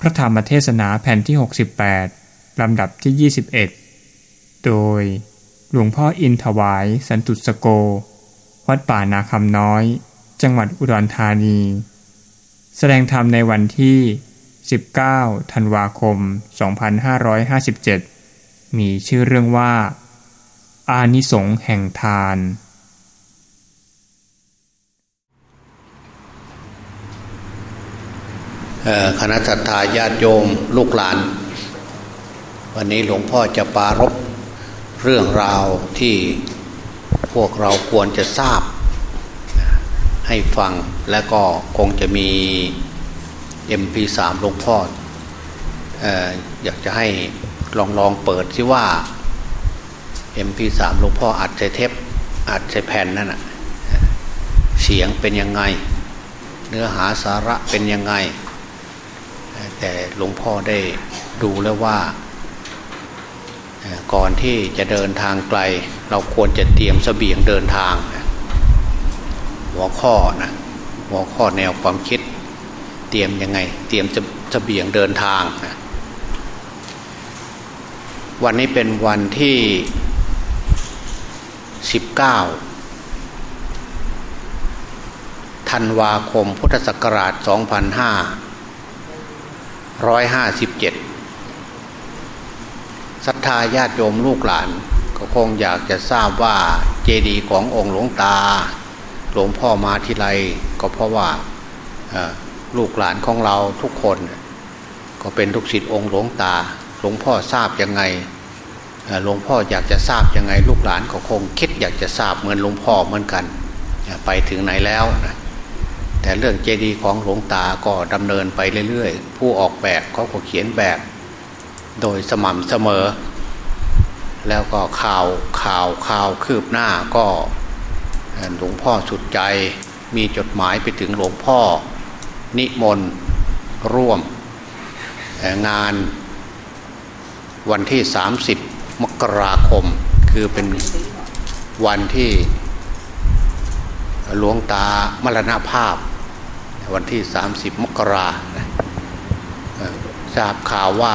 พระธรรมเทศนาแผ่นที่ 68 ลำดับที่ 21 โดยหลวงพ่ออินถวาย สันตุสโก วัดป่านาคำน้อย จังหวัดอุดรธานี แสดงธรรมในวันที่ 19 ธันวาคม 2557 มีชื่อเรื่องว่า อานิสงส์แห่งทาน คณะสัตยาญาติโยมลูกหลาน วันนี้หลวงพ่อจะปารบเรื่องราวที่พวกเราควรจะทราบ ให้ฟังและก็คงจะมี MP3 หลวงพ่ออยากจะให้ลองลองเปิดซิว่า MP3 หลวงพ่ออัดใส่เทปอัดใส่แผ่นนั่นอะเสียงเป็นยังไง เนื้อหาสาระเป็นยังไง แต่หลวงพ่อได้ดูแล้วว่า ก่อนที่จะเดินทางไกล เราควรจะเตรียมสเสบียงเดินทาง หัวข้อนะหัวข้อแนวความคิด เตรียมยังไง เตรียมจะเสบียงเดินทางนะวันนี้เป็นวันที่ 19ธันวาคมพุทธศักราช 2500 ร้อยห้าสิบเจ็ดศรัทธาญาติโยมลูกหลาน ก็คงอยากจะทราบว่าเจดีย์ขององค์หลวงตา หลวงพ่อมาทีไรก็เพราะว่าลูกหลานของเราทุกคน ก็เป็นทุกศิษย์องค์หลวงตา หลวงพ่อทราบยังไงหลวงพ่ออยากจะทราบยังไง ลูกหลานก็คงคิดอยากจะทราบเหมือนหลวงพ่อเหมือนกัน ไปถึงไหนแล้วนะ แต่เรื่องเจดีย์ของหลวงตาก็ดำเนินไปเรื่อยๆ ผู้ออกแบบเขาก็เขียนแบบ โดยสม่ำเสมอ แล้วก็ข่าวข่าวข่าวคืบหน้าก็หลวงพ่อสุดใจมีจดหมายไปถึงหลวงพ่อ นิมนต์ร่วมงานวันที่ 30 มกราคม คือเป็นวันที่หลวงตามรณภาพ วันที่ 30 มกราทราบข่าวว่า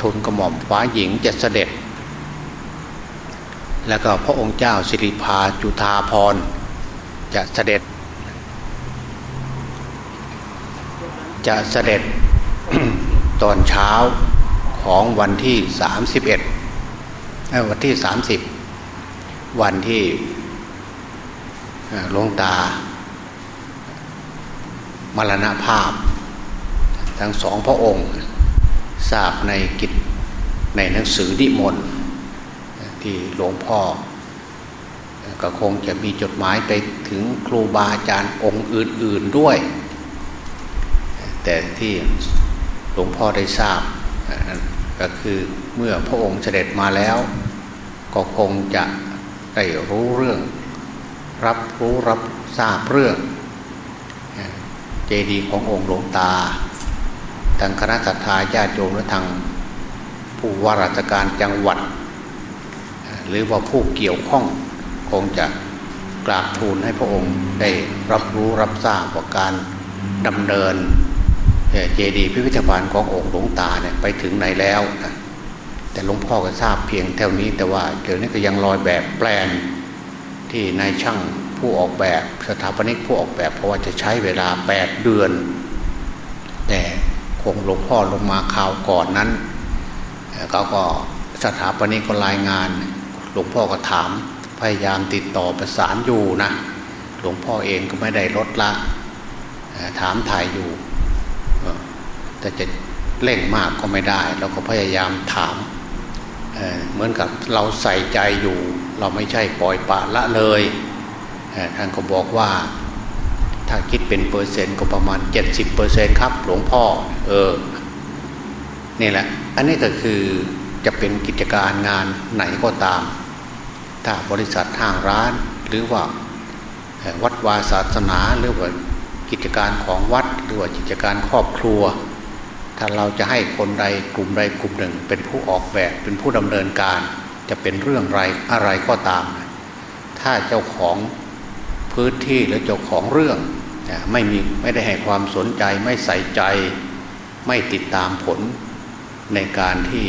ทุนกระหม่อมฟ้าหญิงจะเสด็จ แล้วก็พระองค์เจ้าสิริพาจุธาพรจะเสด็จ จะเสด็จตอนเช้าของวันที่ 31วันที่ 30 วันที่หลวงตา มรณภาพ ทั้งสองพระองค์ทราบในกิจในหนังสือดิมนที่หลวงพ่อ ก็คงจะมีจดหมายไปถึงครูบาอาจารย์องค์อื่น ๆด้วย แต่ที่หลวงพ่อได้ทราบก็คือเมื่อพระองค์เสด็จมาแล้ว ก็คงจะได้รู้เรื่อง รับรู้รับทราบเรื่อง จดีย์ขององค์หลวงตาทางคณะสัตยาญาติโยมและทางผู้ว่าราชการจังหวัด หรือว่าผู้เกี่ยวข้องคงจะกราบทูลให้พระองค์ได้รับรู้รับทราบว่าการดำเนินเจดีย์พิพิธภัณฑ์ขององค์หลวงตาเนี่ยไปถึงไหนแล้วนะแต่หลวงพ่อก็ทราบเพียงเท่านี้แต่ว่าเดี๋ยวนี้ก็ยังลอยแบบแปลนที่นายช่าง ผู้ออกแบบสถาปนิกผู้ออกแบบ เพราะว่าจะใช้เวลาแปดเดือน แต่คงหลวงพ่อลงมาข่าวก่อนนั้นเขาก็สถาปนิกก็รายงาน หลวงพ่อก็ถามพยายามติดต่อประสานอยู่นะหลวงพ่อเองก็ไม่ได้ลดละถามถ่ายอยู่ แต่จะเร่งมากก็ไม่ได้ เราก็พยายามถามเหมือนกับเราใส่ใจอยู่ เราไม่ใช่ปล่อยปละละเลย ท่านก็บอกว่าถ้าคิดเป็นเปอร์เซ็นต์ก็ประมาณ 70เปอร์เซ็นต์ครับหลวงพ่อเออนี่แหละ อันนี้ก็คือจะเป็นกิจการงานไหนก็ตาม ถ้าบริษัทห้างร้านหรือว่าวัดวาศาสนาหรือว่ากิจการของวัดหรือว่ากิจการครอบครัว ถ้าเราจะให้คนใดกลุ่มใดกลุ่มหนึ่ง เป็นผู้ออกแบบเป็นผู้ดำเนินการ จะเป็นเรื่องไรอะไรก็ตาม ถ้าเจ้าของ พื้นที่หรือเจ้าของเรื่องไม่มีไม่ได้ให้ความสนใจไม่ใส่ใจไม่ติดตามผล ในการที่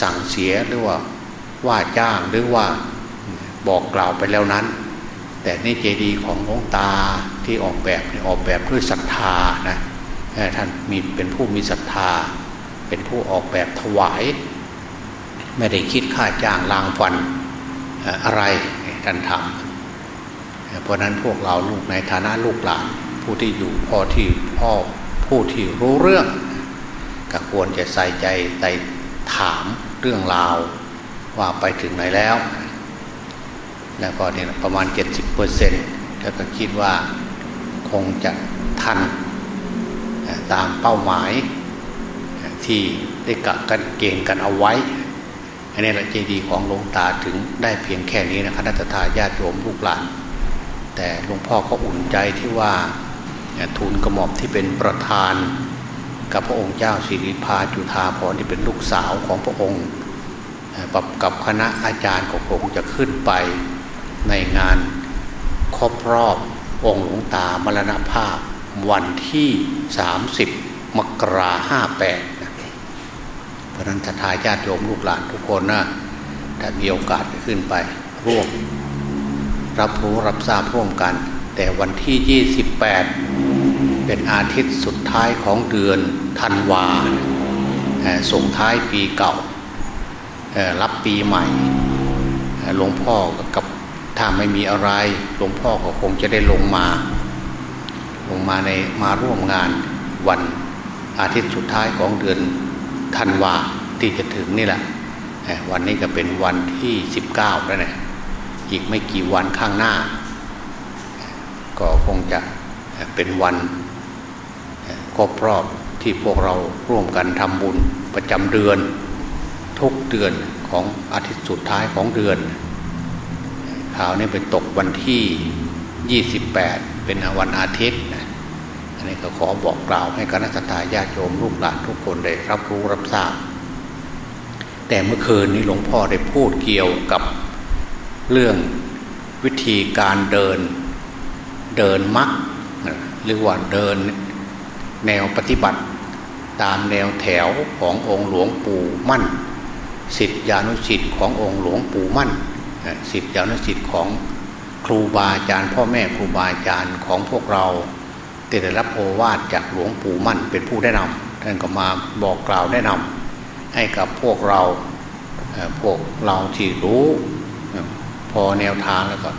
สั่งเสียหรือว่าว่าจ้างหรือว่าบอกกล่าวไปแล้วนั้น แต่นี่เจดีย์ของหลวงตาที่ออกแบบออกแบบด้วยศรัทธานะท่านมีเป็นผู้มีศรัทธา เป็นผู้ออกแบบถวาย ไม่ได้คิดค่าจ้างลางฟันอะไรท่านทำ เพราะนั้นพวกเราลูกในฐานะลูกหลาน ผู้ที่อยู่พ่อที่พ่อผู้ที่รู้เรื่องก็ควรจะใส่ใจใส่ถามเรื่องราวว่าไปถึงไหนแล้ว แล้วก็เนี่ยประมาณ 70เปอร์เซ็นต์แล้วก็คิดว่าคงจะทันตามเป้าหมายที่ได้กะกันเกณฑ์กันเอาไว้ อันนี้แหละเจดีย์ของหลวงตาถึงได้เพียงแค่นี้นะคณะทาญาติโยมลูกหลาน แต่หลวงพ่อก็อุ่นใจที่ว่าทูลกระหม่อมที่เป็นประธาน กับพระองค์เจ้าสิริพาจุธาพรที่เป็นลูกสาวของพระองค์กับคณะอาจารย์ของผมจะขึ้นไปในงานครบรอบองค์หลวงตามรณภาพวันที่ 30 มกราห้าแปดเพราะนั้นทายาติโยมลูกหลานทุกคนนะถ้ามีโอกาสขึ้นไปร่วม รับรู้รับทราบร่วมกัน แต่วันที่ 28 เป็นอาทิตย์สุดท้ายของเดือนธันวาส่งท้ายปีเก่ารับปีใหม่หลวงพ่อกับถ้าไม่มีอะไรหลวงพ่อก็คงจะได้ลงมา ลงมาในมาร่วมงานวันอาทิตย์สุดท้ายของเดือนธันวาที่จะถึงนี่แหละวันนี้ก็เป็นวันที่สิบเก้าแล้วเนี่ย อีกไม่กี่วันข้างหน้า ก็คงจะเป็นวันครบรอบที่พวกเราร่วมกันทำบุญประจำเดือน ทุกเดือนของอาทิตย์สุดท้ายของเดือนข่าวนี้ไปตกวันที่ 28 เป็นวันอาทิตย์อันนี้ก็ขอบอกกล่าวให้คณะทาญาติโยมลูกหลานทุกคนได้รับรู้รับทราบ แต่เมื่อคืนนี้หลวงพ่อได้พูดเกี่ยวกับ เรื่องวิธีการเดินเดินมักหรือว่าเดินแนวปฏิบัติ ตามแนวแถวขององค์หลวงปู่มั่นสิทธิานุสิทธิ์ขององค์หลวงปู่มั่นสิทธิานุสิทธิ์ของครูบาอาจารย์ พ่อแม่ครูบาอาจารย์ของพวกเราได้รับโอวาทจากหลวงปู่มั่นเป็นผู้แนะนำท่านก็มาบอกกล่าวแนะนำให้กับพวกเราพวกเราที่รู้ พอแนวทางแล้วก็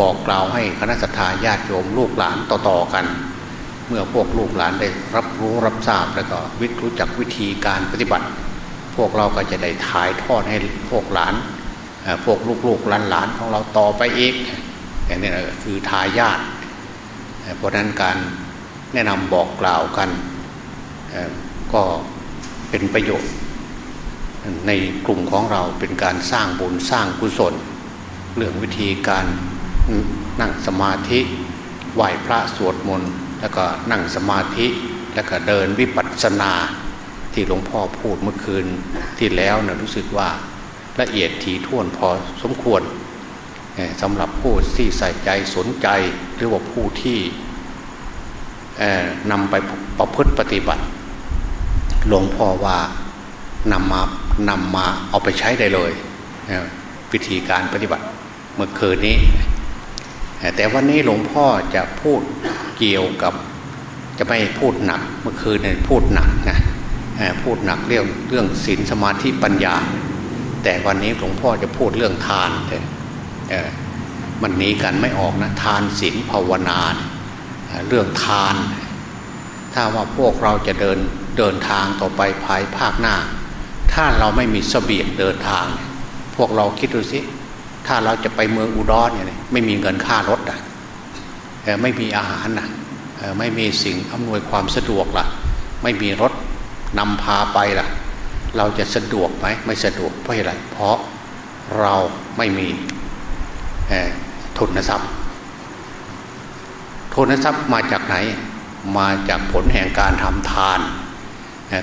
บอกกล่าวให้คณะสัตยาญาติโยมลูกหลานต่อๆกัน เมื่อพวกลูกหลานได้รับรู้รับทราบแล้วก็วิรู้จักวิธีการปฏิบัติ พวกเราก็จะได้ถ่ายทอดให้พวกหลาน พวกลูกๆหลานๆของเราต่อไปอีกอย่างนี้คือทายาทเพราะนั้นการแนะนำบอกกล่าวกันก็เป็นประโยชน์ในกลุ่มของเราเป็นการสร้างบุญสร้างกุศล เรื่องวิธีการนั่งสมาธิไหว้พระสวดมนต์แล้วก็นั่งสมาธิแล้วก็เดินวิปัสสนาที่หลวงพ่อพูดเมื่อคืนที่แล้วนะรู้สึกว่าละเอียดถี่ถ้วนพอสมควรสำหรับผู้ที่ใส่ใจสนใจหรือว่าผู้ที่นำไปประพฤติปฏิบัติ หลวงพ่อว่านำมานำมาเอาไปใช้ได้เลย วิธีการปฏิบัติ เมื่อคืนนี้ แต่วันนี้หลวงพ่อจะพูดเกี่ยวกับ จะไม่พูดหนัก เมื่อคืนเนี่ยพูดหนักนะพูดหนักเรื่องเรื่องศีลสมาธิปัญญา แต่วันนี้หลวงพ่อจะพูดเรื่องทานเออมันหนีกันไม่ออกนะทานศีลภาวนาเรื่องทาน ถ้าว่าพวกเราจะเดินเดินทางต่อไปภายภาคหน้า ถ้าเราไม่มีสเสบียงเดินทาง พวกเราคิดดูสิ ถ้าเราจะไปเมืองอุดรเนี่ยไม่มีเงินค่ารถอะไม่มีอาหารนะไม่มีสิ่งอำนวยความสะดวกล่ะ ไม่มีรถนำพาไปล่ะ เราจะสะดวกไหมไม่สะดวกเพราะอะไรเพราะเราไม่มีทุนทรัพย์ทุนทรัพย์มาจากไหน มาจากผลแห่งการทำทาน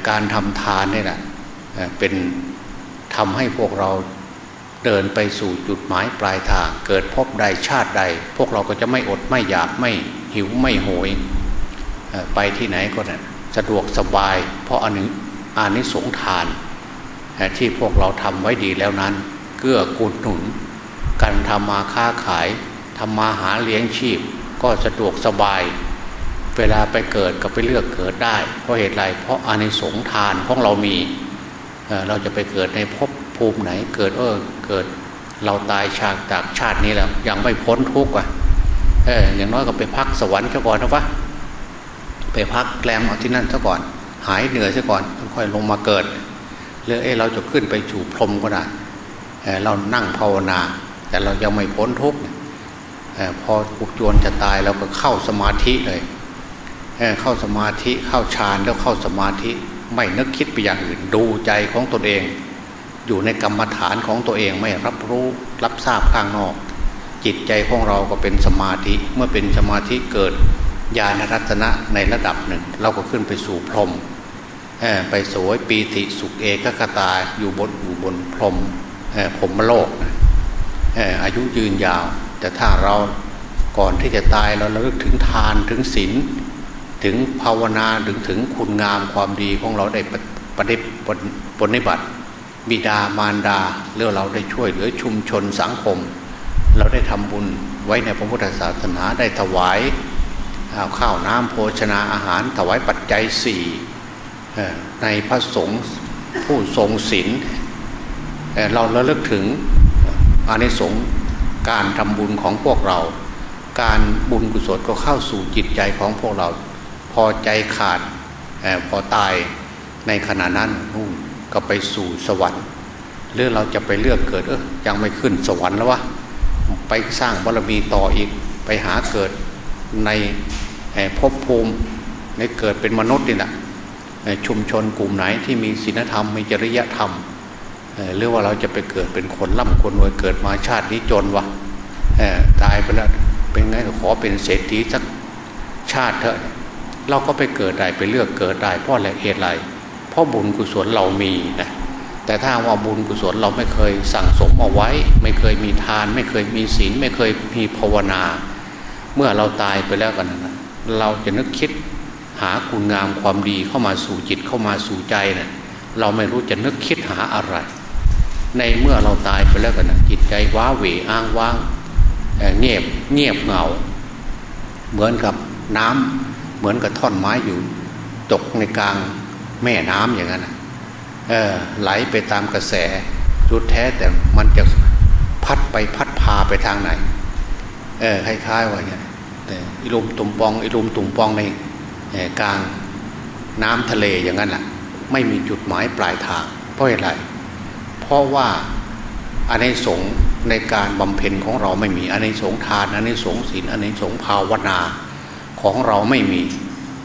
การทำทานนี่แหละเป็นทำให้พวกเรา เดินไปสู่จุดหมายปลายทาง เกิดพบใดชาติใด พวกเราก็จะไม่อดไม่อยากไม่หิวไม่โหย ไปที่ไหนก็นะสะดวกสบาย เพราะอันนึงอานิสงทาน ที่พวกเราทำไว้ดีแล้วนั้นเกื้อกูลหนุนการทำมาค้าขายทำมาหาเลี้ยงชีพ ก็สะดวกสบาย เวลาไปเกิดก็ไปเลือกเกิดได้ เพราะเหตุไรเพราะอานิสงทานของเรามีเเราจะไปเกิดในภพ ภูมิไหน เกิดเออเกิดเราตายชาติจากชาตินี้แล้ว ยังไม่พ้นทุกข์อะเอออย่างน้อยก็ไปพักสวรรค์ซะก่อนนะวะไปพักแกลมเอาที่นั่นซะก่อน หายเหนื่อยซะก่อนค่อยลงมาเกิดหรือเออเราจะขึ้นไปสู่พรมก็ได้เเรานั่งภาวนา แต่เรายังไม่พ้นทุกข์พอกุกจวนจะตายเราก็เข้าสมาธิเลยเเข้าสมาธิเข้าฌานแล้วเข้าสมาธิ ไม่นึกคิดไปอย่างอื่นดูใจของตนเอง อยู่ในกรรมฐานของตัวเองไม่รับรู้รับทราบข้างนอก จิตใจของเราก็เป็นสมาธิเมื่อเป็นสมาธิเกิดญาณรัตนะในระดับหนึ่ง เราก็ขึ้นไปสู่พรหมไปสวยปีติสุขเอกคตาอยู่บนอยู่บนพรหมพรหมโลกอายุยืนยาว แต่ถ้าเราก่อนที่จะตายเราเลิกถึงทานถึงศีลถึงภาวนาถึงถึงคุณงามความดีของเราได้ปฏิบัติ บิดามารดาเรื่องเราได้ช่วยเหลือชุมชนสังคม เราได้ทำบุญไว้ในพระพุทธศาสนาได้ถวายข้าวน้ำโภชนาอาหารถวายปัจจัยสี่ในพระสงฆ์ผู้ทรงศีลเราระลึกถึงอานิสงส์การทำบุญของพวกเรา การบุญกุศลก็เข้าสู่จิตใจของพวกเรา พอใจขาดพอตายในขณะนั้นนู่น ก็ไปสู่สวรรค์ หรือเราจะไปเลือกเกิดเออยังไม่ขึ้นสวรรค์แล้ววะไปสร้างบารมีต่ออีกไปหาเกิดในภพภูมิในเกิดเป็นมนุษย์นี่แหละชุมชนกลุ่มไหนที่มีศีลธรรมมีจริยธรรมหรือว่าเราจะไปเกิดเป็นคนร่ำคนรวยเกิดมาชาตินี้จนวะตายไปแล้วเป็นไงขอเป็นเศรษฐีสักชาติเถอะ เราก็ไปเกิดได้ไปเลือกเกิดได้เพราะอะไรเหตุไรเพราะบุญกุศลเรามีนะแต่ถ้าว่าบุญกุศลเราไม่เคยสั่งสมเอาไว้ ไม่เคยมีทาน ไม่เคยมีศีลไม่เคยมีภาวนา เมื่อเราตายไปแล้วกันนะเราจะนึกคิดหาคุณงามความดีเข้ามาสู่จิตเข้ามาสู่ใจเนะี่ยเราไม่รู้จะนึกคิดหาอะไร ในเมื่อเราตายไปแล้วกันนะจิตใจว้าเหวอ้างว้างเงียบเงียบเหงา เหมือนกับน้ำเหมือนกับท่อนไม้อยู่ ตกในกลาง แม่น้ำอย่างนั้นเออไหลไปตามกระแสรุดแท้แต่มันจะพัดไปพัดพาไปทางไหน เออคล้ายๆว่าเนี่ยแต่อิรุมตุ่มปองอิรุมตุ่มปองในกลางน้ำทะเลอย่างนั้นแหละไม่มีจุดหมายปลายทาง เพราะอะไร เพราะว่าอันในสงในการบำเพ็ญของเราไม่มีอันในสงทานอันในสงศีลอันในสงภาวนาของเราไม่มี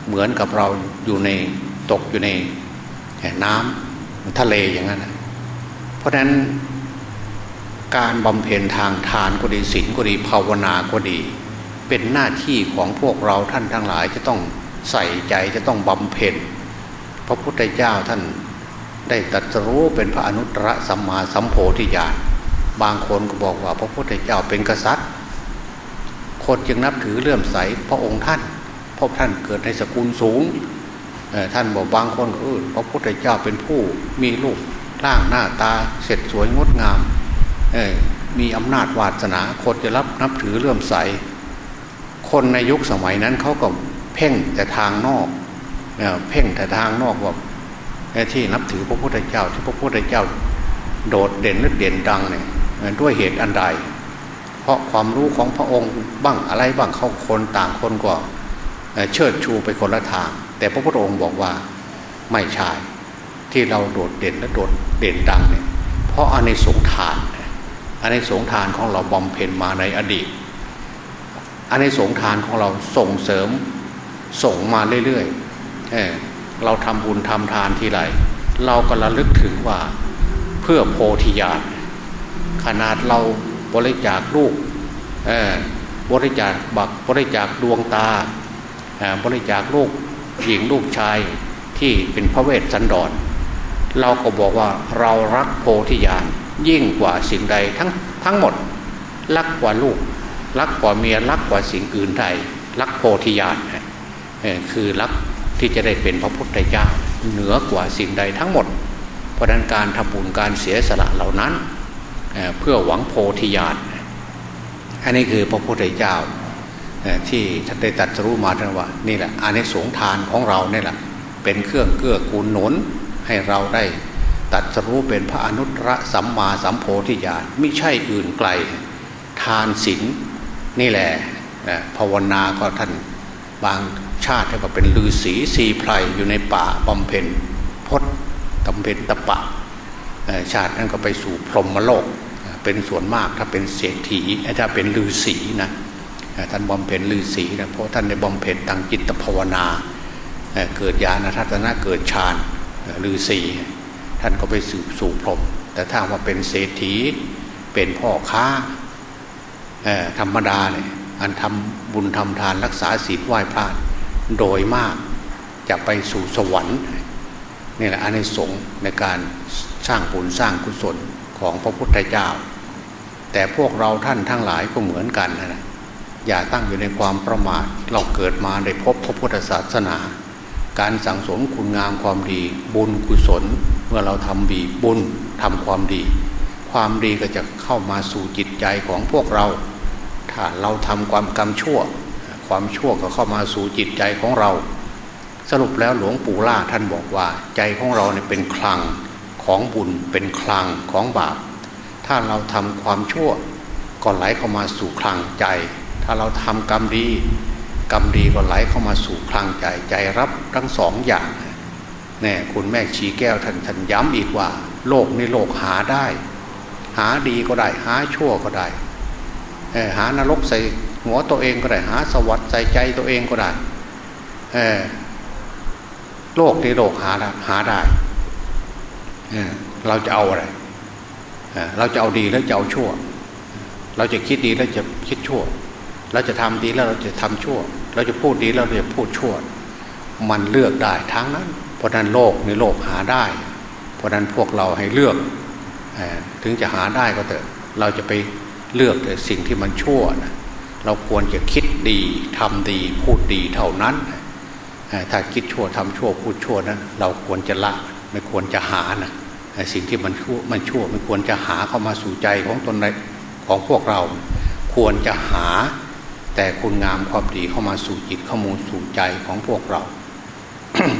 เหมือนกับเราอยู่ใน ตกอยู่ในน้ำทะเลอย่างนั้นเพราะฉะนั้นการบำเพ็ญทางทานก็ดีศีลก็ดีภาวนาก็ดี เป็นหน้าที่ของพวกเราท่านทั้งหลายจะต้องใส่ใจจะต้องบำเพ็ญพระพุทธเจ้าท่านได้ตรัสรู้เป็นพระอนุตตรสัมมาสัมโพธิญาณบางคนก็บอกว่าพระพุทธเจ้าเป็นกษัตริย์ คนจึงนับถือเลื่อมใสพระองค์ท่านเพราะท่านเกิดในสกุลสูง ท่านบอกบางคนเออพระพุทธเจ้าเป็นผู้มีลูกร่างหน้าตาเสร็จสวยงดงามมีอำนาจวาสนาคนจะรับนับถือเลื่อมใส คนในยุคสมัยนั้นเขาก็เพ่งแต่ทางนอกเพ่งแต่ทางนอกว่าที่นับถือพระพุทธเจ้าที่พระพุทธเจ้าโดดเด่นหรือเด่นดังเนี่ยด้วยเหตุอันใด เพราะความรู้ของพระองค์บ้างอะไรบ้างเขาคนต่างคนก็เชิดชูไปคนละทาง แต่พระพุทธองค์บอกว่าไม่ใช่ที่เราโดดเด่นและโดดเด่นดังเนี่ยเพราะอันในสงทานอันในสงทานของเราบำเพ็ญมาในอดีต อันในสงทานของเราส่งเสริมส่งมาเรื่อยๆเเราทำบุญทำทานทีไรเราก็ระลึกถึงว่าเพื่อโพธิญาณขนาดเราบริจาคลูกบริจาคบักบริจาคดวงตาบริจาคลูก หญิงลูกชายที่เป็นพระเวสสันดร เราก็บอกว่าเรารักโพธิญาณยิ่งกว่าสิ่งใดทั้งทั้งหมด รักกว่าลูก รักกว่าเมียรักกว่าสิ่งอื่นใดรักโพธิญาณคือรักที่จะได้เป็นพระพุทธเจ้าเหนือกว่าสิ่งใดทั้งหมด เพราะนั้นการทำบุญการเสียสละเหล่านั้นเเพื่อหวังโพธิญาณอันนี้คือพระพุทธเจ้า ที่ท่านได้ตัดรู้มาท่านว่า นี่แหละอานิสงส์ทานของเราเนี่ยแหละเป็นเครื่องเกื้อกูลหนุนให้เราได้ตัดรู้เป็นพระอนุตตรสัมมาสัมโพธิญาณไม่ใช่อื่นไกล ทานศีลนี่แหละภาวนาก็ท่านบางชาติก็เป็นลือศีสีไพรอยู่ในป่าบำเพ็ญพศบำเพ็ญตะปะชาตินั้นก็ไปสู่พรหมโลก เป็นส่วนมากถ้าเป็นเศรษฐีถ้าเป็นลือศีนะ ท่านบำเพ็ญลือศีนะเพราะท่านในบำเพ็ญทางจิตภาวนาเกิดญาณทัศนะเกิดฌานลือศีท่านก็ไปสู่สู่พรหมแต่ถ้าว่าเป็นเศรษฐีเป็นพ่อค้าธรรมดาเนี่ยอันทำบุญทำทานรักษาศีลไหว้พระโดยมากจะไปสู่สวรรค์นี่แหละอันในสงในการสร้างบุญสร้างกุศลของพระพุทธเจ้า แต่พวกเราท่านทั้งหลายก็เหมือนกันนะ อย่าตั้งอยู่ในความประมาท เราเกิดมาได้พบพระพุทธศาสนา การสั่งสมคุณงามความดี บุญกุศล เมื่อเราทำดีบุญทำความดี ความดีก็จะเข้ามาสู่จิตใจของพวกเรา ถ้าเราทำความกรรมชั่ว ความชั่วก็เข้ามาสู่จิตใจของเรา สรุปแล้วหลวงปู่ล่าท่านบอกว่า ใจของเราเนี่ยเป็นคลังของบุญเป็นคลังของบาป ถ้าเราทำความชั่วก็ไหลเข้ามาสู่คลังใจ ถ้าเราทำกรรมดี กรรมดีก็ไหลเข้ามาสู่คลังใจใจรับทั้งสองอย่างเนี่ยคุณแม่ชีแก้วท่านท่านย้ำอีกว่า โลกในโลกหาได้ หาดีก็ได้ หาชั่วก็ได้หานรกใส่หัวตัวเองก็ได้ หาสวัสดิ์ใส่ใจตัวเองก็ได้โลกในโลกหาหาได้เราจะเอาอะไรเราจะเอาดีแล้วจะเอาชั่ว เราจะคิดดีแล้วจะคิดชั่ว เราจะทำดีแล้วเราจะทำชั่ว เราจะพูดดีแล้วเราจะพูดชั่ว มันเลือกได้ทั้งนั้น เพราะนั้นโลกในโลกหาได้ เพราะนั้นพวกเราให้เลือกถึงจะหาได้ก็เถอะ เราจะไปเลือกแต่สิ่งที่มันชั่วนะเราควรจะคิดดีทำดีพูดดีเท่านั้น ถ้าคิดชั่วทำชั่วพูดชั่วนั้น เราควรจะละไม่ควรจะหานะสิ่งที่มันชั่วมันชั่วไม่ควรจะหาเข้ามาสู่ใจของตนในของพวกเรา ควรจะหา แต่คุณงามความดีเข้ามาสู่จิตเข้ามูลสู่ใจของพวกเรา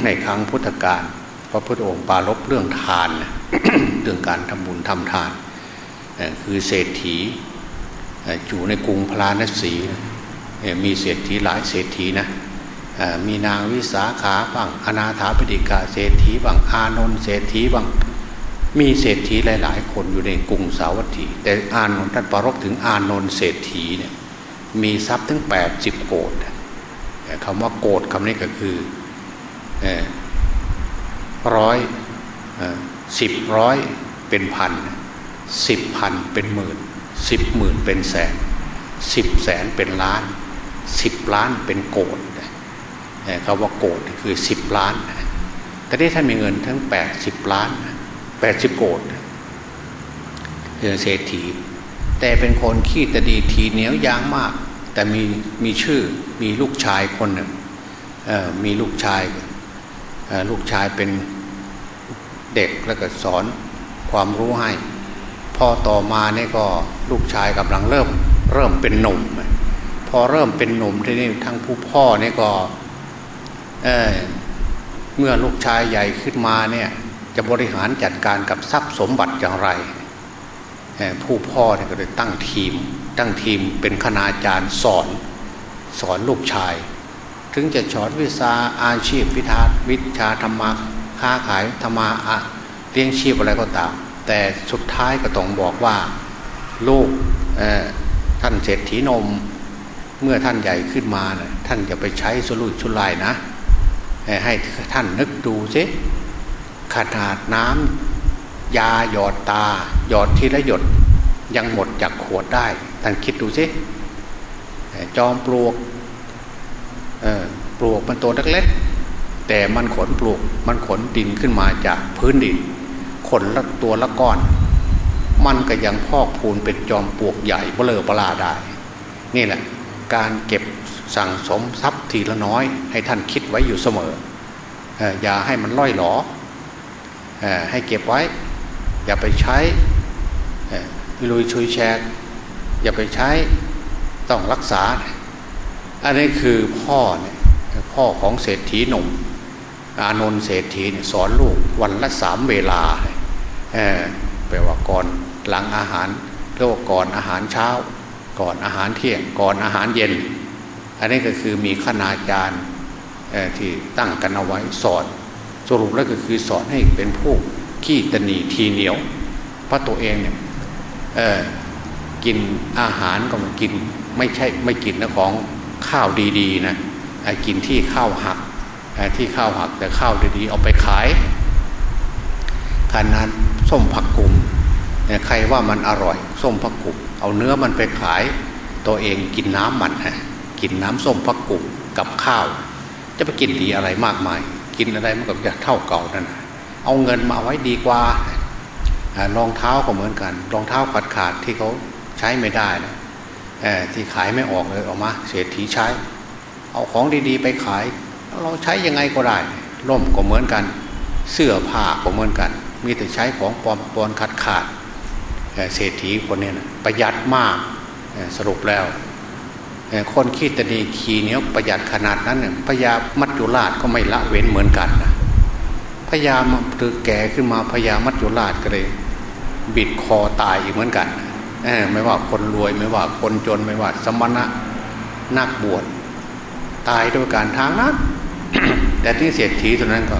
ในครั้งพุทธกาลพระพุทธองค์ปาลบเรื่องทานเรื่องการทำบุญทำทาน คือเศรษฐีอยู่ในกรุงพราณสีมีเศรษฐีหลายเศรษฐีนะมีนางวิสาขาบังอนาถาปฏิกาเศรษฐีบังอานนท์เศรษฐีบังมีเศรษฐีหลาย ๆ คนอยู่ในกรุงสาวัตถี แต่อานนท์ท่านปรบถึงอานนท์เศรษฐีเนี่ย มีทรัพย์ถึงแปดสิบโกดคำว่าโกดคำนี้ก็คือร้อยสิบร้อยเป็นพันสิบพันเป็นหมื่นสิบหมื่นเป็นแสนสิบแสนเป็นล้านสิบล้านเป็นโกดคำว่าโกดคือสิบล้านแต่ได้ท่านมีเงินทั้งแปดสิบล้านแปดสิบโกดเป็นเศรษฐี แต่เป็นคนขี้ตดีทีเหนียวยางมาก แต่มีมีชื่อมีลูกชายคนหนึ่งมีลูกชายลูกชายเป็นเด็กแล้วก็สอนความรู้ให้พอต่อมาเนี่ยก็ลูกชายกำลังเริ่มเริ่มเป็นหนุ่ม พอเริ่มเป็นหนุ่มที่นี้ทั้งผู้พ่อเนี่ยก็เเมื่อลูกชายใหญ่ขึ้นมาเนี่ยจะบริหารจัดการกับทรัพย์สมบัติอย่างไร ผู้พ่อเนี่ยก็เลยตั้งทีม ตั้งทีมเป็นคณาจารย์สอนสอนลูกชาย ถึงจะสอนวิชาอาชีพวิทาวิชาธรรมะค้าขายธรรมะเลี้ยงชีพอะไรก็ตาม แต่สุดท้ายก็ต้องบอกว่าลูกท่านเศรษฐีนมเมื่อท่านใหญ่ขึ้นมานะท่านจะไปใช้สลุยชุลายนะ ให้ท่านนึกดูสิขนาดน้ำ ยาหยอดตา หยอดทีละหยดยังหมดจากขวดได้ท่านคิดดูสิจอมปลวกปลวกมันตัวเล็กๆแต่มันขนปลวกมันขนดินขึ้นมาจากพื้นดิน ขนละตัวละก้อน มันก็ยังพอกพูนเป็นจอมปลวกใหญ่เบลอปลาได้ นี่แหละ การเก็บสั่งสมทรัพย์ทีละน้อย ให้ท่านคิดไว้อยู่เสมอ อย่าให้มันล่อยหลอให้เก็บไว้ อย่าไปใช้ลุยชุยแชกอย่าไปใช้ต้องรักษา อันนี้คือพ่อเนี่ยพ่อของเศรษฐีหนุ่ม อานนท์เศรษฐีสอนลูกวันละสามเวลาแปลว่าก่อนหลังอาหารเรียกว่าก่อนอาหารเช้า ก่อนอาหารเที่ยงก่อนอาหารเย็น อันนี้ก็คือมีขนาจารย์ที่ตั้งกันเอาไว้สอนสรุปแล้วก็คือสอนให้เป็นผู้ ขี้ตนีทีเหนียวเพราะตัวเองเนี่ยกินอาหารก็มากิน ไม่ใช่ไม่กินนะของข้าวดีๆนะกินที่ข้าวหักที่ข้าวหักแต่ข้าวดีๆเอาไปขายขนาดส้มผักกุมใครว่ามันอร่อย ส้มผักกุมเอาเนื้อมันไปขาย ตัวเองกินน้ำมันฮะกินน้ำส้มผักกุมกับข้าว จะไปกินดีอะไรมากมาย กินอะไรมันก็จะเท่าเก่านั่น เอาเงินมาไว้ดีกว่ารองเท้าก็เหมือนกัน รองเท้าขาดขาดที่เขาใช้ไม่ได้นะที่ขายไม่ออกเลยออกมาเศรษฐีใช้ เอาของดีๆ ไปขาย เราใช้ยังไงก็ได้ร่มก็เหมือนกัน เสื้อผ้าก็เหมือนกัน มีแต่ใช้ของปลอมปลอนขาดขาดเศรษฐีคนนี้นะประหยัดมากสรุปแล้ว คนคิดตนีขีเนี้ยประหยัดขนาดนั้นเนี่ยพญามัจจุราชก็ไม่ละเว้นเหมือนกันนะ พญาหรือแก่ขึ้นมาพญามัจจุราชก็เลย บิดคอตายอีกเหมือนกันไม่ว่าคนรวยไม่ว่าคนจนไม่ว่าสมณะนักบวชตายด้วยการทางนั้นแต่ที่เสียทีตอนนั้นก็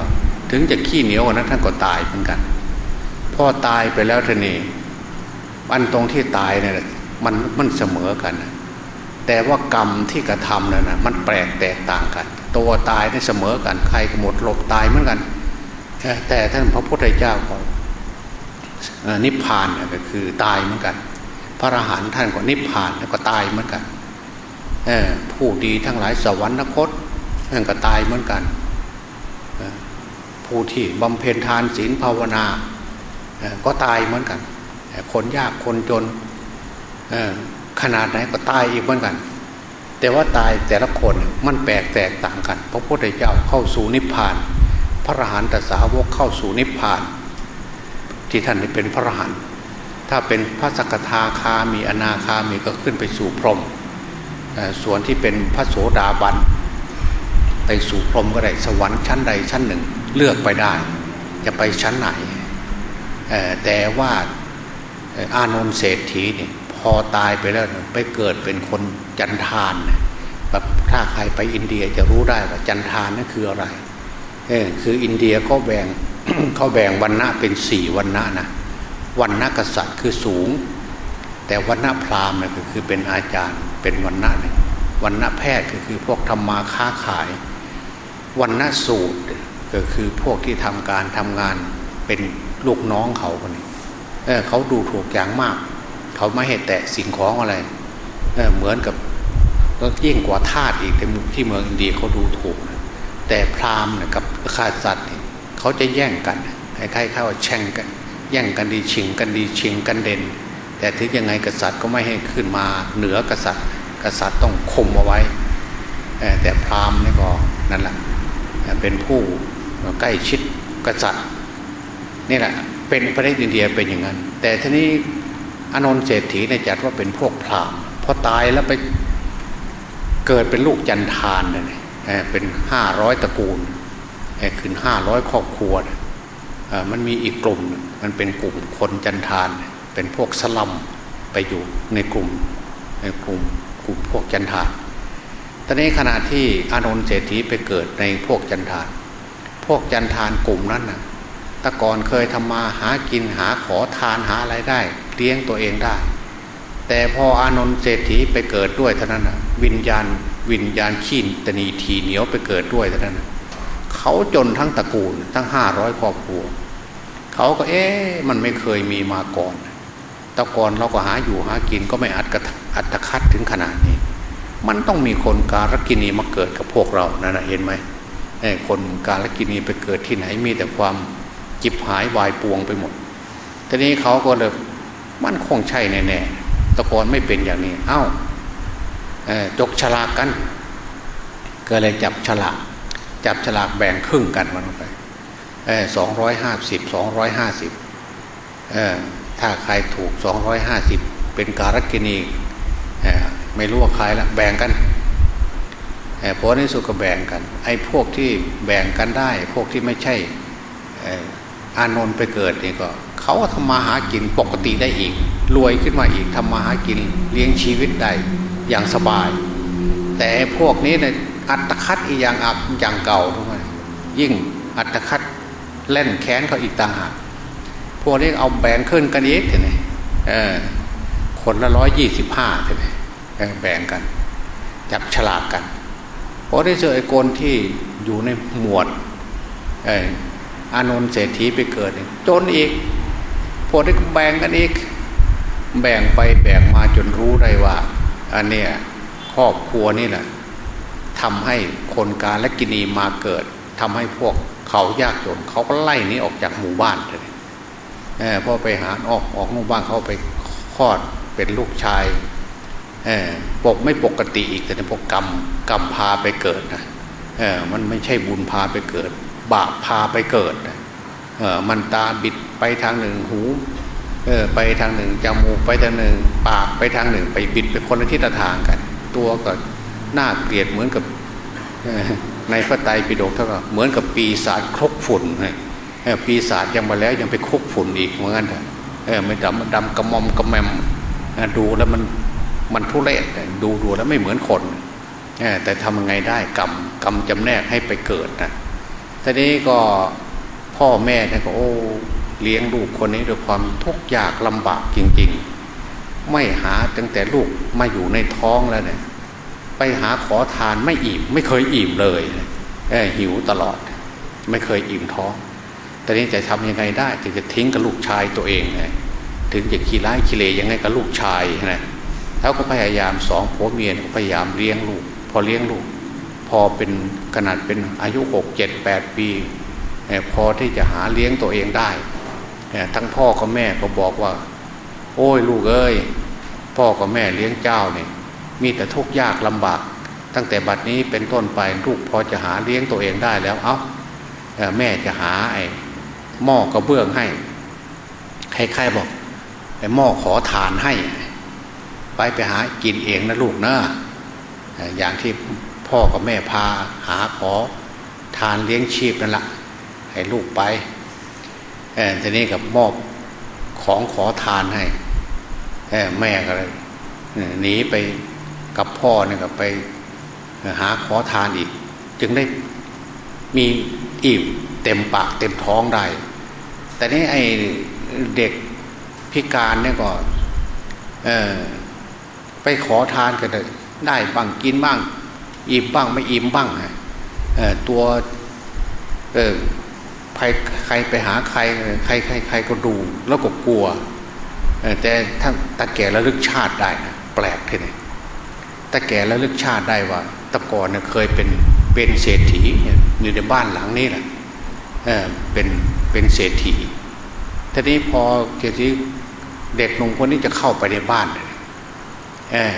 ถึงจะขี้เหนียวกว่านั้นท่านก็ตายเหมือนกันพ่อตายไปแล้วท่านี่อันตรงที่ตายเนี่ยมันมันเสมอกัน แต่ว่ากรรมที่กระทำเนั่นนะมันแปลกแตกต่างกัน ตัวตายได้เสมอกัน ใครก็หมดหลบตายเหมือนกัน แต่ท่านพระพุทธเจ้าก็นิพพานเนี่ยก็คือตายเหมือนกัน พระอรหันต์ท่านก็นิพพานแล้วก็ตายเหมือนกันผู้ดีทั้งหลายสวรรคตท่านก็ตายเหมือนกัน ผู้ที่บำเพ็ญทานศีลภาวนาก็ตายเหมือนกันคนยากคนจนขนาดไหนก็ตายอีกเหมือนกัน แต่ว่าตายแต่ละคนมันแปลกแตกต่างกัน พระพุทธเจ้าเข้าสู่นิพพาน ระอรหันตสาวกเข้าสู่นิพพาน ที่ท่านเป็นพระอรหันต์ถ้าเป็นพระสกทาคามีอนาคามีก็ขึ้นไปสู่พรหมส่วนที่เป็นพระโสดาบันไปสู่พรหมก็ได้สวรรค์ชั้นใดชั้นหนึ่งเลือกไปได้ จะไปชั้นไหน แต่ว่าอานนท์เศรษฐีนี่ยพอตายไปแล้วไปเกิดเป็นคนจันทานแบบถ้าใครไปอินเดียจะรู้ได้ว่าจันทานนั่นคืออะไร คืออินเดียเขาแบ่งเขาแบ่งวันณะเป็นสี่วันณะนะวันณะกษัตริย์คือสูง แต่วันณะพราหมณ์เนี่ยคือเป็นอาจารย์เป็นวันณะหนึ่งวันณะแพทย์ก็คือพวกทำมาค้าขาย วันณะสูตรก็คือพวกที่ทำการทำงานเป็นลูกน้องเขาคนนี้เเขาดูถูกอย่างมาก เขาไม่เห็นแต่สิ่งของอะไรเเหมือนกับยิ่งกว่าทาสอีกในที่เมืองอินเดียเขาดูถูก แต่พราหมณ์กับข้าสัตว์เขาจะแย่งกันคล้ายๆเข้าแช่งกัน แย่งกันดีชิงกันดีชิงกันเด่น แต่ถึงยังไงกษัตริย์ก็ไม่ให้ขึ้นมาเหนือกษัตริย์ กษัตริย์ต้องคมเอาไว้ แต่พราหมณ์นี่ก็นั่นแหละเป็นผู้ใกล้ชิดกษัตริย์นี่แหละเป็นประเทศอินเดียเป็นอย่างนั้น แต่ทีนี้อนนท์เศรษฐีในจัดว่าเป็นพวกพราหมณ์พอตายแล้วไปเกิดเป็นลูกจันทานเนี่ย เป็นห้าร้อยตระกูลขึ้นห้าร้อยครอบครัวมันมีอีกกลุ่มมันเป็นกลุ่มคนจันทาน เป็นพวกสลัมไปอยู่ในกลุ่มในกลุ่มกลุ่มพวกจันทานตอนนี้ขณะที่อานนท์เศรษฐีไปเกิดในพวกจันทาน พวกจันทานกลุ่มนั้นนะตะก่อนเคยทำมาหากินหาขอทานหาอะไรได้เลี้ยงตัวเองได้ แต่พออานนท์เศรษฐีไปเกิดด้วยเท่านั้นนะวิญญาณ วิญญาณขี้ตนีทีเหนียวไปเกิดด้วยเท่านั้นเขาจนทั้งตระกูลทั้งห้าร้อยครอบครัวเขาก็เอ๊ะมันไม่เคยมีมาก่อนตะกอนเราก็หาอยู่หากินก็ไม่อัดกระอัตคัดถึงขนาดนี้ มันต้องมีคนการกินีมาเกิดกับพวกเรานะนะเห็นไหมไอ้คนการกินีไปเกิดที่ไหนมีแต่ความจิบหายวายปวงไปหมด ทีนี้เขาก็เลยมันคงใช่แน่ๆตะกอนไม่เป็นอย่างนี้ เอ้า จกฉลากกัน ก็เลยจับฉลากจับฉลากแบ่งครึ่งกันมันไปสองร้อยห้าสิบสองร้อยห้าสิบถ้าใครถูกสองร้อยห้าสิบเป็นการกินีไม่รู้ว่าใครละแบ่งกันเพราะในสุขแบ่งกัน ไอ้พวกที่แบ่งกันได้ พวกที่ไม่ใช่อานนท์ไปเกิดนี่ก็เขาก็ทำมาหากินปกติได้อีก รวยขึ้นมาอีกทำมาหากินเลี้ยงชีวิตได้ อย่างสบาย แต่พวกนี้เนี่ยอัตคัดอีกอย่างอับอย่างเก่าทุกคนยิ่งอัตคัดเล่นแค้นเขาอีกต่างหากพวกนี้เอาแบ่งขึ้นกันเองเห็นไหมคนละร้อยยี่สิบห้าเห็นไหมแบ่งกัน จับฉลากกันเพราะได้เจอไอ้คนที่อยู่ในหมวดอานนท์เศรษฐีไปเกิดจนอีกพวกนี้แบ่งกันอีก แบ่งไปแบ่งมาจนรู้ได้ว่า อันเนี้ยครอบครัวนี่แหละทำให้คนกาและกินีมาเกิดทำให้พวกเขายากจนเขาก็ไล่นี้ออกจากหมู่บ้านเลยพอไปหาออกออกหมู่บ้านเขาไปคลอดเป็นลูกชายปกไม่ปกติอีกแต่พวกกรรมกรรมพาไปเกิดนะมันไม่ใช่บุญพาไปเกิด บาปพาไปเกิดมันตาบิดไปทางหนึ่งหู ไปทางหนึ่งจมูกไปทางหนึ่ง ปากไปทางหนึ่ง ไปบิดไปคนละทิศทางกัน ตัวก็น่าเกลียดเหมือนกับในพระไตรปิฎกเท่ากับเหมือนกับปีศาจครกฝุ่นปีศาจยังมาแล้วยังไปคกฝุ่นอีกเหมือนกันเออไม่ดำดำกระมอมกระแมมดูแล้วมันมันทุเรศดูดูแล้วไม่เหมือนคนแต่ทำยังไงได้กรรมกรรมจำแนกให้ไปเกิดนะทีนี้ก็พ่อแม่เนี่ยก็โอ้ เลี้ยงลูกคนนี้ด้วยความทุกข์ยากลำบากจริง ๆ ไม่หาตั้งแต่ลูกมาอยู่ในท้องแล้วเนี่ยไปหาขอทานไม่อิ่มไม่เคยอิ่มเลยหิวตลอด ไม่เคยอิ่มท้องแตอนนี้จะทำยังไงได้ถึงจะทิ้งกับลูกชายตัวเองไงถึงจะขี้ร้ายขี้เลยังไงกับลูกชายนะแล้วก็พยายามสองผัวเมียก็พยายามเลี้ยงลูก พอเลี้ยงลูก พอเป็นขนาดเป็นอายุหกเจ็ดแปดปี พอที่จะหาเลี้ยงตัวเองได้ ทั้งพ่อกับแม่ก็บอกว่า โอ้ยลูกเอ้ยพ่อกับแม่เลี้ยงเจ้าเนี่ยมีแต่ทุกข์ยากลำบาก ตั้งแต่บัดนี้เป็นต้นไปลูกพอจะหาเลี้ยงตัวเองได้แล้วเอา้าแม่จะหาไอ้หม้อกระเบื้องให้ใครๆบอกไอ้หม้อขอทานให้ ไปไปหากินเองนะลูกนะอย่างที่พ่อกับแม่พาหาขอทานเลี้ยงชีพนั่นแหละให้ลูกไป ทีนี้กับมอบของขอทานให้แม่ก็เลยหนีไปกับพ่อเนี่ยกับไปหาขอทานอีก จึงได้มีอิ่มเต็มปากเต็มท้องได้ แต่นี่ไอเด็กพิการเนี่ยก็ไปขอทานกันได้บ้างกินบ้าง อิ่มบ้างไม่อิ่มบ้างตัว ใครใครไปหาใครใครใครใครก็ดูแล้วก็กลัว แต่ท่านตาแก่ระลึกชาติได้นะแปลกทีนี้ตาแก่ระลึกชาติได้ว่าตะก่อนเนี่ยเคยเป็นเป็นเศรษฐีอยู่ในบ้านหลังนี้แหละเออเป็นเป็นเศรษฐีทีนี้พอเศรษฐีเด็กหนุ่มคนนี้จะเข้าไปในบ้านเออ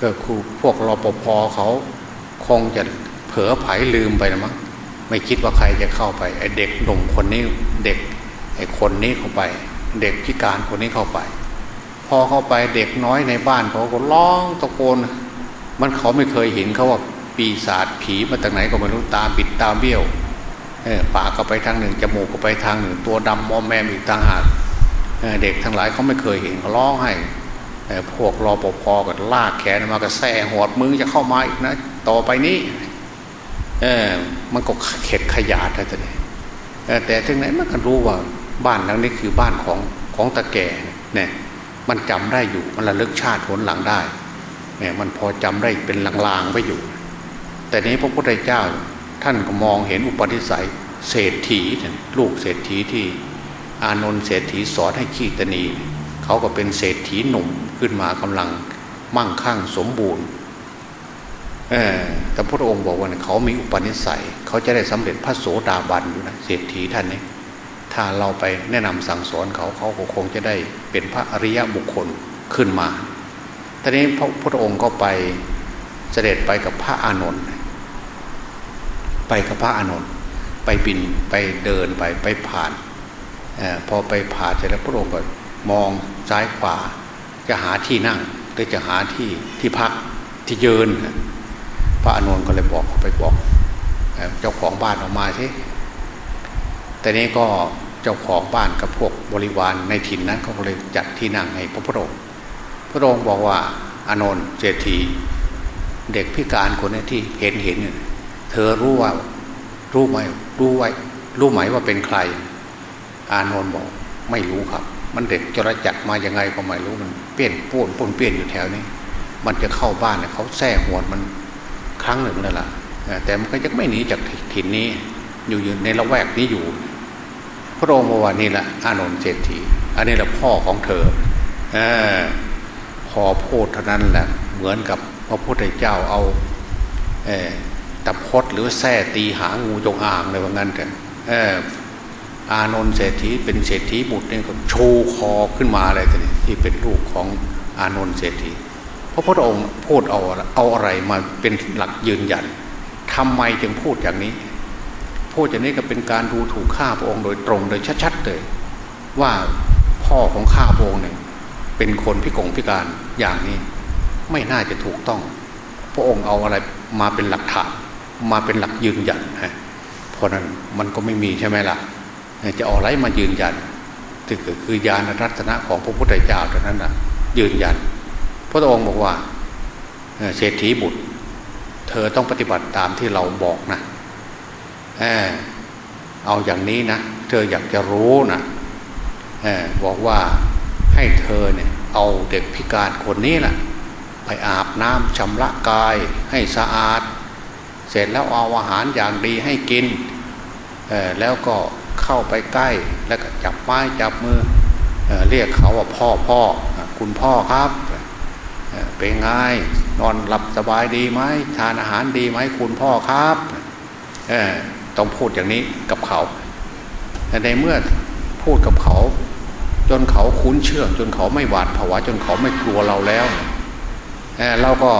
ก็คือพวกรปภเขาคงจะเผลอไผลืมไปนะมั้ง ไม่คิดว่าใครจะเข้าไปไอเด็กหนุ่มคนนี้เด็กไอคนนี้เข้าไป เด็กพิการคนนี้เข้าไป พอเข้าไปเด็กน้อยในบ้านเขาก็ร้องตะโกน มันเขาไม่เคยเห็นเขาว่าปีศาจผีมาจากไหนก็ไม่รู้ตาบิดตาเบี้ยวปากก็ไปทางหนึ่งจมูกก็ไปทางหนึ่ง ตัวดำมอมแมมอีกต่างหากเด็กทั้งหลายเขาไม่เคยเห็นเขาร้องให้พวกรอปภก็ลากแขนมาก็แส่หอดมือจะเข้ามาอีกนะ ต่อไปนี้เออ มันก็เข็ดขยาดแท้ๆแต่ถึงไหนมันก็รู้ว่าบ้านหลังนี้คือบ้านของของตะแก่เนี่ยมันจำได้อยู่มันระลึกชาติผลหลังได้เนี่ยมันพอจำได้เป็นลางๆไว้อยู่ แต่นี้พระพุทธเจ้าท่านก็มองเห็นอุปนิสัยเศรษฐีลูกเศรษฐีที่อานนท์เศรษฐีสอนให้ขีตนีเขาก็เป็นเศรษฐีหนุ่มขึ้นมากำลังมั่งคั่งสมบูรณ์ แต่พระองค์บอกว่าเขามีอุปนิสัย เขาจะได้สำเร็จพระโสดาบันอยู่นะเศรษฐีท่านนี้ถ้าเราไปแนะนำสั่งสอนเขาเขาคงจะได้เป็นพระอริยบุคคลขึ้นมาตอนนี้พระพุทธองค์ก็ไปเสด็จไปกับพระอานนท์ไปกับพระอานนท์ไปบินไปเดินไปไปผ่านอพอไปผ่านเสร็จแล้วพระองค์ก็มองซ้ายขวา จะหาที่นั่งหรือจะหาที่ที่พักที่ยืน ระอานนก็เลยบอกไปบอกเจ้าของบ้านออกมาทีแต่นี้ก็เจ้าของบ้านกับพวกบริวารในถิ่นนั้นเขาก็เลยจัดที่นั่งให้พระพุทธองค์พระองค์บอกว่าอานนท์เศรษฐีเด็กพิการคนนี้ที่เห็นเห็นเธอรู้ว่ารู้ไหมรู้ไว้ รู้ไหมว่าเป็นใคร อานนท์บอกไม่รู้ครับ มันเด็กจระจัดมายังไงก็ไม่รู้มันเปี้ยนป่วนป่นเปี้ยนอยู่แถวนี้ มันจะเข้าบ้านเนี่ยเขาแท้หวนมัน ครั้งหนึ่งแล้วล่ะแต่มันก็ยังไม่หนีจากถิ่นนี้อยู่อยู่ในละแวกนี้อยู่ พระองค์บอกว่านี่แหละอานนท์เศรษฐีอันนี้แหละพ่อของเธออพอพูดเท่านั้นแหละเหมือนกับพระพุทธเจ้าเอาตะพดหรือแส้ตีหางูจงอางเลยว่างั้นเถอะอานนท์เศรษฐีเป็นเศรษฐีบุตรเนี่ยก็ชูคอขึ้นมาอะไรกันที่เป็นลูกของอานนท์เศรษฐี พระพุทธองค์พูดเอาเอาอะไรมาเป็นหลักยืนยันทำไมจึงพูดอย่างนี้ พูดอย่างนี้ก็เป็นการดูถูกข้าพระองค์โดยตรงโดยชัดๆเลยว่าพ่อของข้าพระองค์หนึ่งเป็นคนพิกงพิการอย่างนี้ ไม่น่าจะถูกต้อง พระองค์เอาอะไรมาเป็นหลักฐานมาเป็นหลักยืนยันฮะเพราะนั้นมันก็ไม่มีใช่ไหมล่ะจะเอาอะไรมายืนยันถึงคือยานรัตนะของพระพุทธเจ้าเท่านั้นนะยืนยัน ระองค์บอกว่าเศรษฐีบุตร เธอต้องปฏิบัติตามที่เราบอกนะเออเอาอย่างนี้นะ เธออยากจะรู้นะอบอกว่าให้เธอเนี่ยเอาเด็กพิการคนนี้แหละไปอาบน้ำชำระกายให้สะอาด เสร็จแล้วเอาอาหารอย่างดีให้กินแล้วก็เข้าไปใกล้แล้วก็จับไม้จับมือเอเรียกเขาว่าพ่อพ่อคุณพ่อครับ เป็นไงนอนหลับสบายดีไหมทานอาหารดีไหมคุณพ่อครับต้องพูดอย่างนี้กับเขาแต่ในเมื่อพูดกับเขา จนเขาคุ้นเชื่อจนเขาไม่หวาดผวาจนเขาไม่กลัวเราแล้วเราก็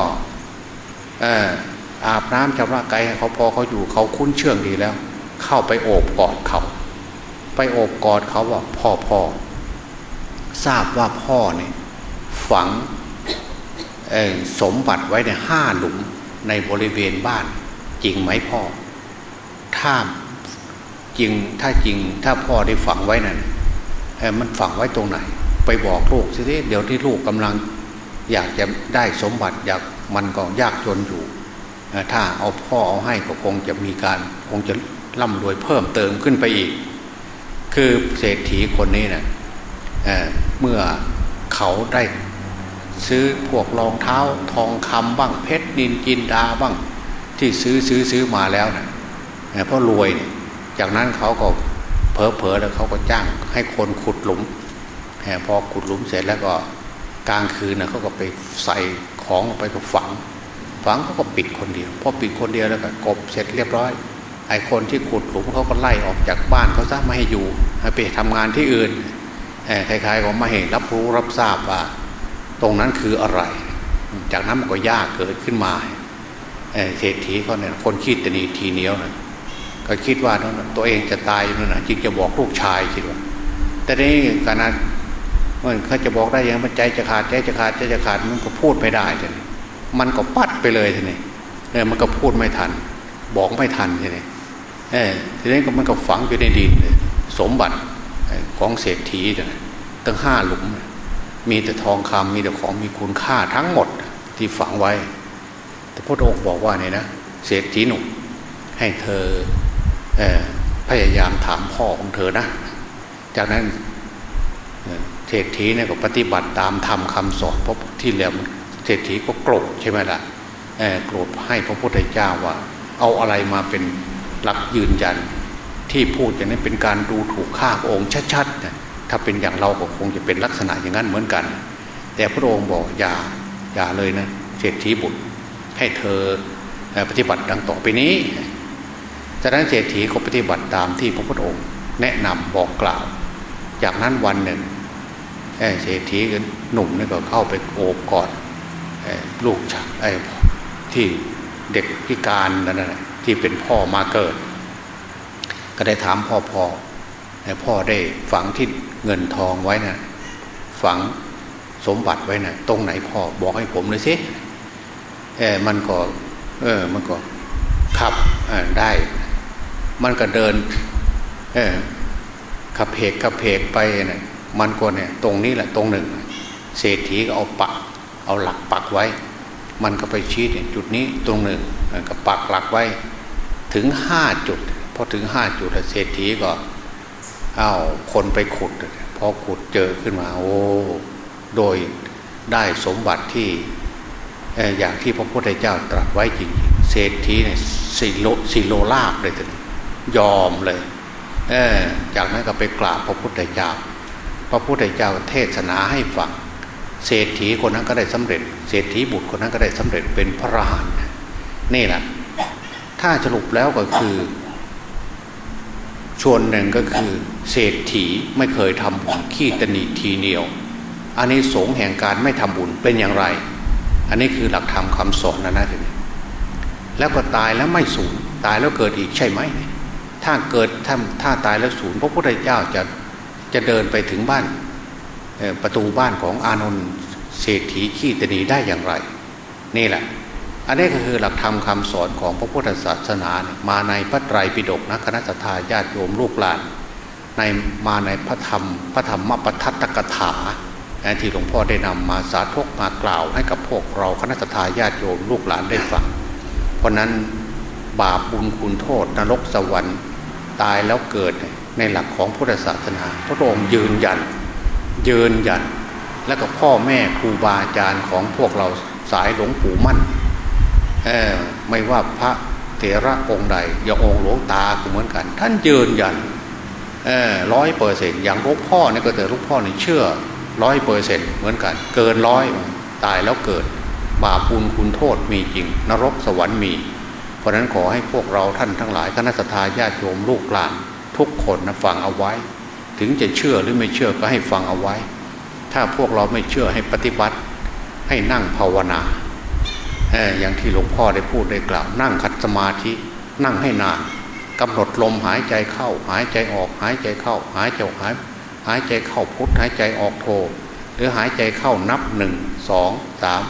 อาบน้ำชำระกายเขาพอเขาอยู่เขาคุ้นเชื่องดีแล้ว เข้าไปโอบกอดเขา ไปโอบกอดเขาว่าพ่อพ่อทราบว่าพ่อเนี่ยฝัง สมบัติไว้ในห้าหลุมในบริเวณบ้าน จริงไหมพ่อ ถ้าจริงถ้าจริงถ้าพ่อได้ฝังไว้นั่นมันฝังไว้ตรงไหน ไปบอกลูกสิเดี๋ยวที่ลูกกำลังอยากจะได้สมบัติอยากมันก็ยากจนอยู่ ถ้าเอาพ่อเอาให้ก็คงจะมีการคงจะร่ำรวยเพิ่มเติมขึ้นไปอีก คือเศรษฐีคนนี้นะเเมื่อเขาได้ ซื้อพวกรองเท้าทองคำบ้างเพชรนินจินดาบ้างที่ซื้อซื้อซื้อมาแล้วนะเพราะรวยเนี่ยจากนั้นเขาก็เพอเพอแล้วเขาก็จ้างให้คนขุดหลุมพอขุดหลุมเสร็จแล้วก็กลางคืนนะเขาก็ไปใส่ของไปก็ฝัง ฝังเขาก็ปิดคนเดียวพอปิดคนเดียวแล้วก็กบเสร็จเรียบร้อยไอ้คนที่ขุดหลุมเขาก็ไล่ออกจากบ้านเขาซะไม่ให้อยู่ให้ไปทำงานที่อื่นคล้ายๆก็ไม่ให้รับรู้รับทราบว่า ตรงนั้นคืออะไร จากนั้นมันก็ยากเกิดขึ้นมาเศรษฐีเขาเนี่ยคนคิดตนีทีเหนียวนะก็คิดว่าตัวเองจะตายนั่นนะจึงจะบอกลูกชายคิดว่า แต่นี้การนั้นมันเขาจะบอกได้ยังมันใจจะขาดใจจะขาดใจจะขาดมันก็พูดไม่ได้ทีนี้มันก็ปัดไปเลยทีนี้เออมันก็พูดไม่ทัน บอกไม่ทันทีนี้เออทีนี้ก็มันก็ฝังอยู่ในดินสมบัติของเศรษฐีเนี่ยตั้งห้าหลุม มีแต่ทองคำมีแต่ของมีคุณค่าทั้งหมดที่ฝังไว้ แต่พระองค์บอกว่าเนี่ยนะเศรษฐีหนุ่มให้เธอเอพยายามถามพ่อของเธอนะ จากนั้นเศรษฐีเนี่ยก็ปฏิบัติตามธรรมคาสอนเพราะที่แล้วเศรษฐีก็โกรธใช่ไหมล่ะโกรธให้พระพุทธเจ้าว่า เอาอะไรมาเป็นหลักยืนยัน ที่พูดอย่างนี้เป็นการดูถูกข้าพระองค์ชัดๆ ถ้าเป็นอย่างเราก็คงจะเป็นลักษณะอย่างนั้นเหมือนกัน แต่พระองค์บอกอย่าอย่าเลยนะเศรษฐีบุตรให้เธอปฏิบัติดังต่อไปนี้จากนั้นเศรษฐีก็ปฏิบัติตามที่พระพุทธองค์ แนะนำบอกกล่าว จากนั้นวันหนึ่งเศรษฐีหนุ่มนี่ก็เข้าไปโอบกอดลูกชายที่เด็กพิการนั่นแหละที่เป็นพ่อมาเกิด ก็ได้ถามพ่อพ่อพ่อได้ฝังที่ เงินทองไว้นะ่ะฝังสมบัติไว้นะ่ะตรงไหนพ่อบอกให้ผมเลยสิเออมันก็ เออ มันก็ขับได้ มันก็เดิน เออขับเพกขับเพกไปนะี่มันก็เนี่ย ตรงนี้แหละตรงหนึ่ง เศรษฐีก็เอาปัก เอาหลักปักไว้ มันก็ไปชี้เนี่ยจุดนี้ตรงหนึ่งก็ปักหลักไว้ ถึงห้าจุดพอถึงห้าจุดเศรษฐีก็เอาคนไปขุด พอขุดเจอขึ้นมาโอ้โดยได้สมบัติที่อย่างที่พระพุทธเจ้าตรัสไว้จริงเศรษฐีเนี่ยสิโลสิโลลาบเลยทีนี้ยอมเลยเออจากนั้นก็ไปกราบพระพุทธเจ้า พระพุทธเจ้าเทศนาให้ฟังเศรษฐีคนนั้นก็ได้สำเร็จ เศรษฐีบุตรคนนั้นก็ได้สำเร็จเป็นพระรหันต์นี่แหละถ้าสรุปแล้วก็คือ ชวนหนึ่งก็คือเศรษฐีไม่เคยทำบุญขี้ตนีทีเหนียว อันนี้สงแห่งการไม่ทำบุญเป็นอย่างไร อันนี้คือหลักธรรมคาสอนนะนะทีนี้แล้วก็ตายแล้วไม่สูญตายแล้วเกิดอีกใช่ไหม ถ้าเกิดถ้าถ้าตายแล้วสูญพระพุทธเจ้าจะจะเดินไปถึงบ้านประตูบ้านของอานนท์เศรษฐีขี้ตนีได้อย่างไร นี่แหละ อันนี้ก็คือหลักธรรมคาสอนของพระพุทธศาสนามาในพระไตรปิฎกนะคณะทาญาติโยมลูกหลานในมาในพระธรรม พระธรรมปทัตตกถาที่หลวงพ่อได้นำมาสาธกมากล่าวให้กับพวกเราคณะทาญาติโยมลูกหลานได้ฟัง เพราะนั้นบาปบุญคุณโทษ นรกสวรรค์ตายแล้วเกิดในหลักของพุทธศาสนา พระองค์ยืนยันยืนยัน และก็พ่อแม่ครูบาอาจารย์ของพวกเราสายหลวงปู่มั่น ไม่ว่าพระเถระองค์ใดอย่างองค์หลวงตาก็เหมือนกัน ท่านยืนยันร้อยเปอร์เซ็นต์อย่างลูกพ่อเนี่ยก็เถอลูกพ่อเนี่ยเชื่อร้อยเปอร์เซ็นต์เหมือนกัน เกินร้อยตายแล้วเกิด บาปบุญคุณโทษมีจริง นรกสวรรค์มี เพราะนั้นขอให้พวกเราท่านทั้งหลายคณะสัตยาติโยมลูกหลาน ทุกคนนะฟังเอาไว้ ถึงจะเชื่อหรือไม่เชื่อก็ให้ฟังเอาไว้ ถ้าพวกเราไม่เชื่อให้ปฏิบัติ ให้นั่งภาวนา อย่างที่หลวงพ่อได้พูดได้กล่าว นั่งคัดสมาธินั่งให้นานกำหนดลมหายใจเข้า หายใจออก หายใจเข้า หายใจออกหายหายใจเข้าพุทหายใจออกโทหรือหายใจเข้านับหนึ่งสองสาม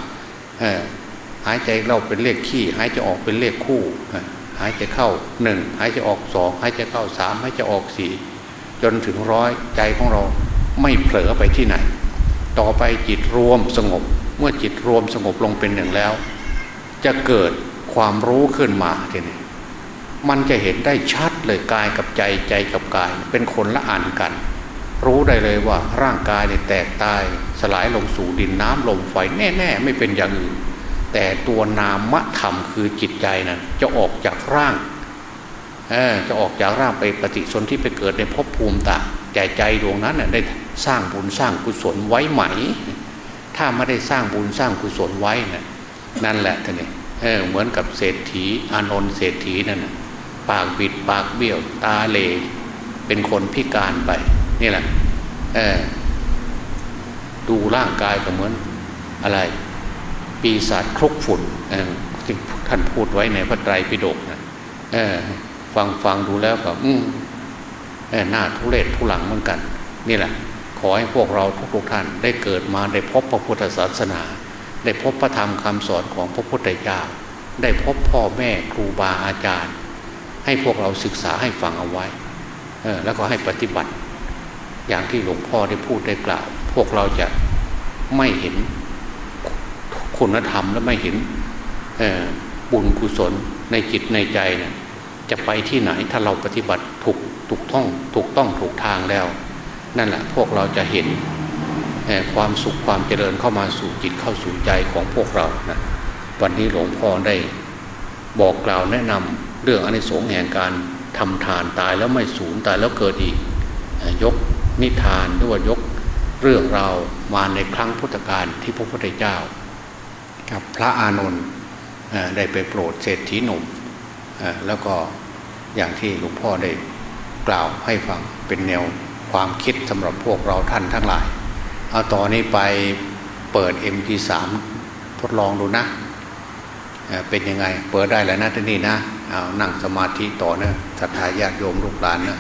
หายใจเราเป็นเลขขี้ หายใจออกเป็นเลขคู่ หายใจเข้าหนึ่งหายใจออกสองหายใจเข้าสามหายใจออกสี่จนถึงร้อยใจของเราไม่เผลอไปที่ไหน ต่อไปจิตรวมสงบ เมื่อจิตรวมสงบลงเป็นหนึ่งแล้ว จะเกิดความรู้ขึ้นมาทีนี้มันจะเห็นได้ชัดเลยกายกับใจใจกับกาย เป็นคนละอันกัน รู้ได้เลยว่าร่างกายเนี่ยแตกตายสลายลงสู่ดินน้ำลมไฟแน่ ๆ ไม่เป็นอย่างอื่น แต่ตัวนามธรรมคือจิตใจนั้นจะออกจากร่างจะออกจากร่างไปปฏิสนธิไปเกิดในภพภูมิต่างใจใจดวงนั้นได้สร้างบุญสร้างกุศลไว้ไหม ถ้าไม่ได้สร้างบุญสร้างกุศลไว้นะ่ะนั่นแหละท่านเอง เออเหมือนกับเศรษฐีอานนท์เศรษฐีนั่นปากบิดปากเบี้ยวตาเล เป็นคนพิการไป นี่แหละเออดูร่างกายก็เหมือนอะไร ปีศาจคลุกฝุ่นที่ท่านพูดไว้ในพระไตรปิฎกนะฟังฟังดูแล้วก็อืมหน้าทุเรศทุลังเหมือนกัน นี่แหละ ขอให้พวกเราทุกๆท่านได้เกิดมาได้พบพระพุทธศาสนา ได้พบพระธรรมคำสอนของพระพุทธเจ้าได้พบพ่อแม่ครูบาอาจารย์ ให้พวกเราศึกษาให้ฟังเอาไว้แล้วก็ให้ปฏิบัติ อย่างที่หลวงพ่อได้พูดได้กล่าว พวกเราจะไม่เห็นคุณธรรมและไม่เห็นบุญกุศลในจิตในใจนะจะไปที่ไหนถ้าเราปฏิบัติถูกถูกต้องถูกต้องถูกทางแล้ว นั่นแหละพวกเราจะเห็น ความสุขความเจริญเข้ามาสู่จิตเข้าสู่ใจของพวกเรานะวันนี้หลวงพ่อได้ บอกกล่าวแนะนำเรื่องอนิสงส์แห่งการทำทานตายแล้วไม่สูญตายแล้วเกิดอีก ยกนิทานหรือว่ายกเรื่องเรามาในครั้งพุทธกาลที่พระพุทธเจ้า กับพระอานนท์ได้ไปโปรดเศรษฐีหนุ่มแล้วก็อย่างที่หลวงพ่อได้กล่าวให้ฟังเป็นแนวความคิดสำหรับพวกเราท่านทั้งหลาย เอาต่อนนี้ไปเปิด MP3 ทดลองดูนะเป็นยังไง เปิดได้แล้วนะที่นี่นะเอานั่งสมาธิต่อเนะศรัทธาญาติโยมลูกหลานนะ